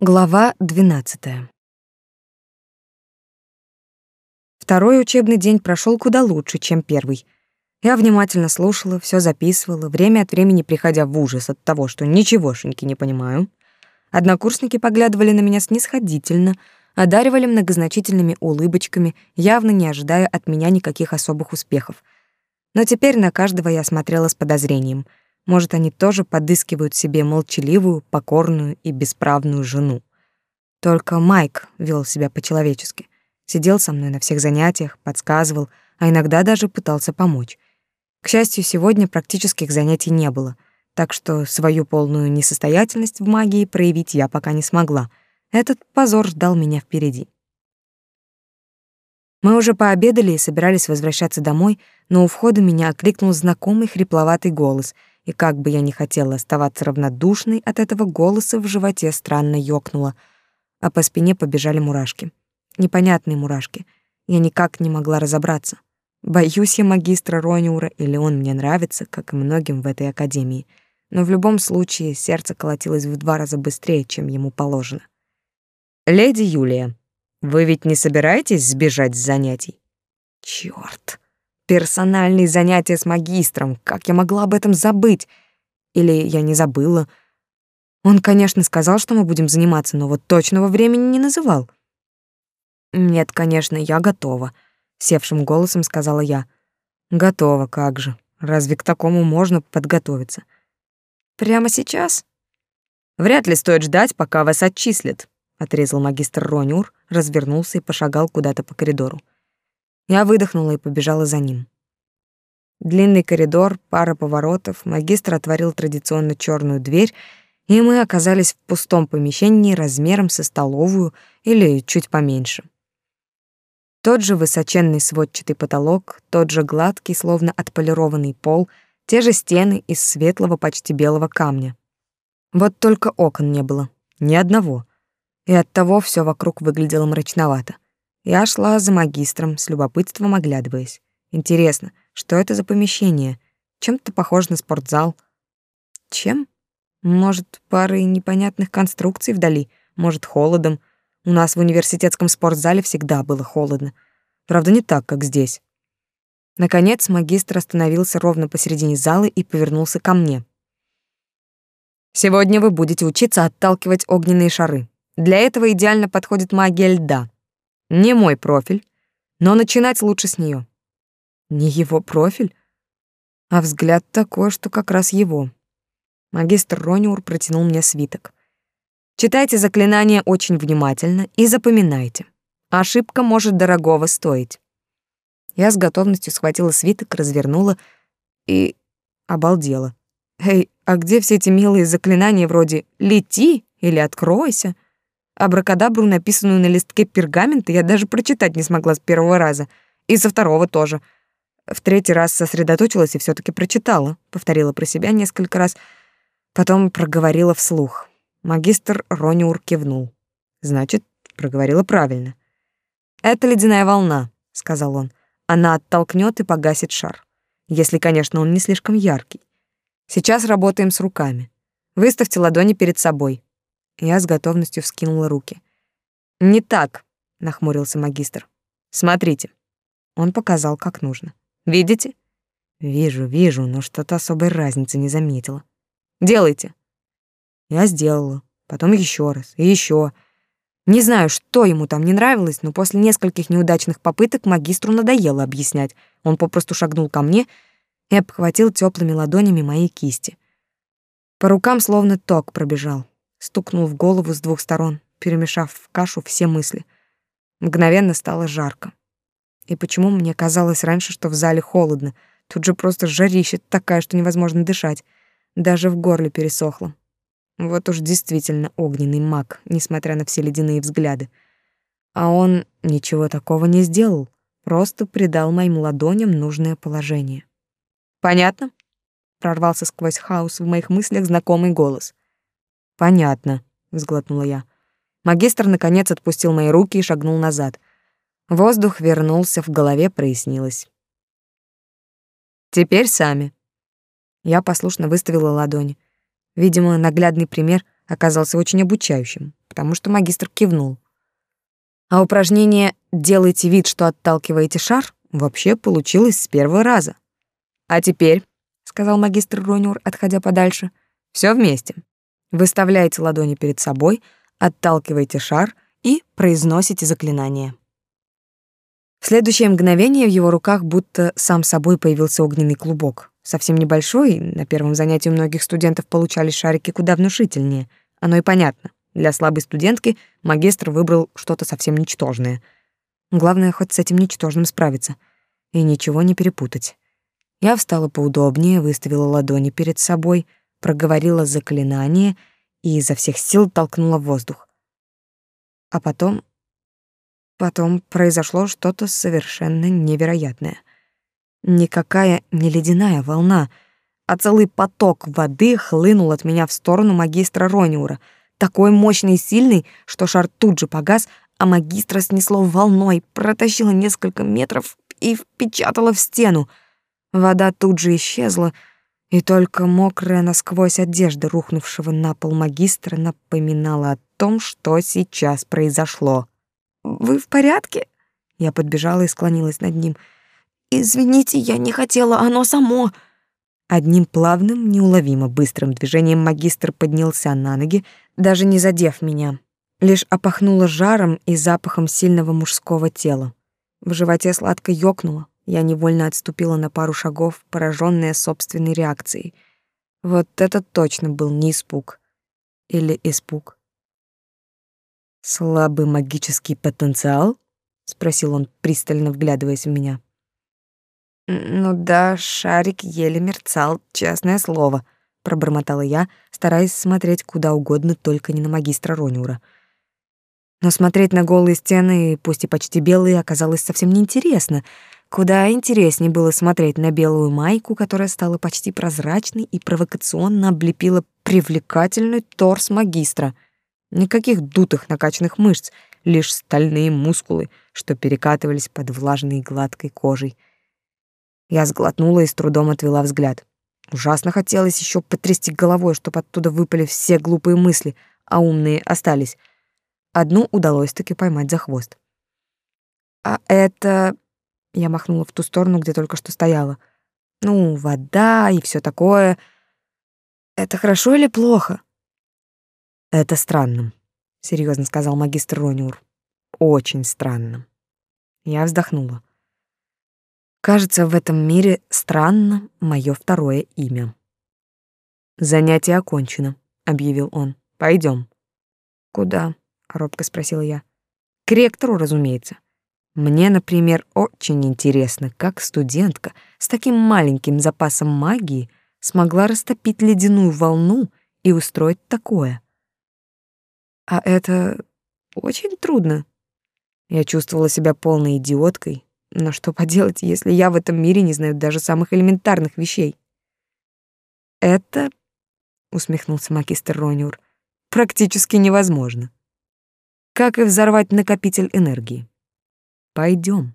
Глава 12. Второй учебный день прошел куда лучше, чем первый. Я внимательно слушала, все записывала, время от времени приходя в ужас от того, что ничегошеньки не понимаю. Однокурсники поглядывали на меня снисходительно, одаривали многозначительными улыбочками, явно не ожидая от меня никаких особых успехов. Но теперь на каждого я смотрела с подозрением — может, они тоже подыскивают себе молчаливую, покорную и бесправную жену. Только Майк вел себя по-человечески. Сидел со мной на всех занятиях, подсказывал, а иногда даже пытался помочь. К счастью, сегодня практических занятий не было, так что свою полную несостоятельность в магии проявить я пока не смогла. Этот позор ждал меня впереди. Мы уже пообедали и собирались возвращаться домой, но у входа меня окликнул знакомый хрипловатый голос — и как бы я ни хотела оставаться равнодушной, от этого голоса в животе странно ёкнуло, а по спине побежали мурашки. Непонятные мурашки. Я никак не могла разобраться. Боюсь я магистра Рониура или он мне нравится, как и многим в этой академии. Но в любом случае сердце колотилось в два раза быстрее, чем ему положено. «Леди Юлия, вы ведь не собираетесь сбежать с занятий?» «Чёрт!» Персональные занятия с магистром. Как я могла об этом забыть? Или я не забыла? Он, конечно, сказал, что мы будем заниматься, но вот точного времени не называл. Нет, конечно, я готова, севшим голосом сказала я. Готова, как же? Разве к такому можно подготовиться? Прямо сейчас? Вряд ли стоит ждать, пока вас отчислят, отрезал магистр Ронюр, развернулся и пошагал куда-то по коридору. Я выдохнула и побежала за ним. Длинный коридор, пара поворотов, магистр отворил традиционно черную дверь, и мы оказались в пустом помещении размером со столовую или чуть поменьше. Тот же высоченный сводчатый потолок, тот же гладкий, словно отполированный пол, те же стены из светлого, почти белого камня. Вот только окон не было, ни одного. И оттого все вокруг выглядело мрачновато. Я шла за магистром, с любопытством оглядываясь. Интересно, что это за помещение? Чем-то похоже на спортзал. Чем? Может, парой непонятных конструкций вдали, может, холодом. У нас в университетском спортзале всегда было холодно. Правда, не так, как здесь. Наконец, магистр остановился ровно посередине зала и повернулся ко мне. Сегодня вы будете учиться отталкивать огненные шары. Для этого идеально подходит магия льда. Не мой профиль, но начинать лучше с нее. Не его профиль, а взгляд такой, что как раз его. Магистр Рониур протянул мне свиток. Читайте заклинание очень внимательно и запоминайте. Ошибка может дорогого стоить. Я с готовностью схватила свиток, развернула и обалдела. Эй, а где все эти милые заклинания вроде «лети» или «откройся»? Абракадабру, написанную на листке пергамента, я даже прочитать не смогла с первого раза. И со второго тоже. В третий раз сосредоточилась и все таки прочитала. Повторила про себя несколько раз. Потом проговорила вслух. Магистр Рониур кивнул. Значит, проговорила правильно. «Это ледяная волна», — сказал он. «Она оттолкнет и погасит шар. Если, конечно, он не слишком яркий. Сейчас работаем с руками. Выставьте ладони перед собой. Я с готовностью вскинула руки. «Не так», — нахмурился магистр. «Смотрите». Он показал, как нужно. «Видите?» «Вижу, вижу, но что-то особой разницы не заметила». «Делайте». Я сделала. Потом еще раз. И еще. Не знаю, что ему там не нравилось, но после нескольких неудачных попыток магистру надоело объяснять. Он попросту шагнул ко мне и обхватил теплыми ладонями мои кисти. По рукам словно ток пробежал стукнул в голову с двух сторон, перемешав в кашу все мысли. Мгновенно стало жарко. И почему мне казалось раньше, что в зале холодно? Тут же просто жарища такая, что невозможно дышать. Даже в горле пересохло. Вот уж действительно огненный маг, несмотря на все ледяные взгляды. А он ничего такого не сделал, просто придал моим ладоням нужное положение. «Понятно?» — прорвался сквозь хаос в моих мыслях знакомый голос. Понятно, сглотнула я. Магистр наконец отпустил мои руки и шагнул назад. Воздух вернулся, в голове прояснилось. Теперь сами. Я послушно выставила ладони. Видимо, наглядный пример оказался очень обучающим, потому что магистр кивнул. А упражнение «делайте вид, что отталкиваете шар» вообще получилось с первого раза. «А теперь», — сказал магистр Рониур, отходя подальше, — «всё вместе. Выставляете ладони перед собой, отталкиваете шар и произносите заклинание». В следующее мгновение в его руках будто сам собой появился огненный клубок. Совсем небольшой, на первом занятии у многих студентов получались шарики куда внушительнее. Оно и понятно. Для слабой студентки магистр выбрал что-то совсем ничтожное. Главное, хоть с этим ничтожным справиться. И ничего не перепутать. Я встала поудобнее, выставила ладони перед собой, проговорила заклинание и изо всех сил толкнула воздух. А потом Потом произошло что-то совершенно невероятное. Никакая не ледяная волна, а целый поток воды хлынул от меня в сторону магистра Рониура, такой мощный и сильный, что шар тут же погас, а магистра снесло волной, протащило несколько метров и впечатало в стену. Вода тут же исчезла, и только мокрая насквозь одежда рухнувшего на пол магистра напоминала о том, что сейчас произошло. Вы в порядке?» Я подбежала и склонилась над ним. «Извините, я не хотела, оно само...» Одним плавным, неуловимо быстрым движением магистр поднялся на ноги, даже не задев меня. Лишь опахнуло жаром и запахом сильного мужского тела. В животе сладко ёкнуло. Я невольно отступила на пару шагов, пораженная собственной реакцией. Вот это точно был не испуг. Или испуг. «Слабый магический потенциал?» — спросил он, пристально вглядываясь в меня. «Ну да, шарик еле мерцал, честное слово», — пробормотала я, стараясь смотреть куда угодно, только не на магистра Рониура. Но смотреть на голые стены, пусть и почти белые, оказалось совсем неинтересно. Куда интереснее было смотреть на белую майку, которая стала почти прозрачной и провокационно облепила привлекательный торс магистра — Никаких дутых накачанных мышц, лишь стальные мускулы, что перекатывались под влажной гладкой кожей. Я сглотнула и с трудом отвела взгляд. Ужасно хотелось еще потрясти головой, чтобы оттуда выпали все глупые мысли, а умные остались. Одну удалось таки поймать за хвост. «А это...» — я махнула в ту сторону, где только что стояла. «Ну, вода и все такое. Это хорошо или плохо?» Это странно, серьезно сказал магистр Рониур. Очень странно. Я вздохнула. Кажется, в этом мире странно мое второе имя. Занятие окончено, объявил он. Пойдем. Куда? робко спросила я. К ректору, разумеется. Мне, например, очень интересно, как студентка с таким маленьким запасом магии смогла растопить ледяную волну и устроить такое. А это очень трудно. Я чувствовала себя полной идиоткой, но что поделать, если я в этом мире не знаю даже самых элементарных вещей? Это, усмехнулся магистр Рониур, практически невозможно. Как и взорвать накопитель энергии. Пойдем.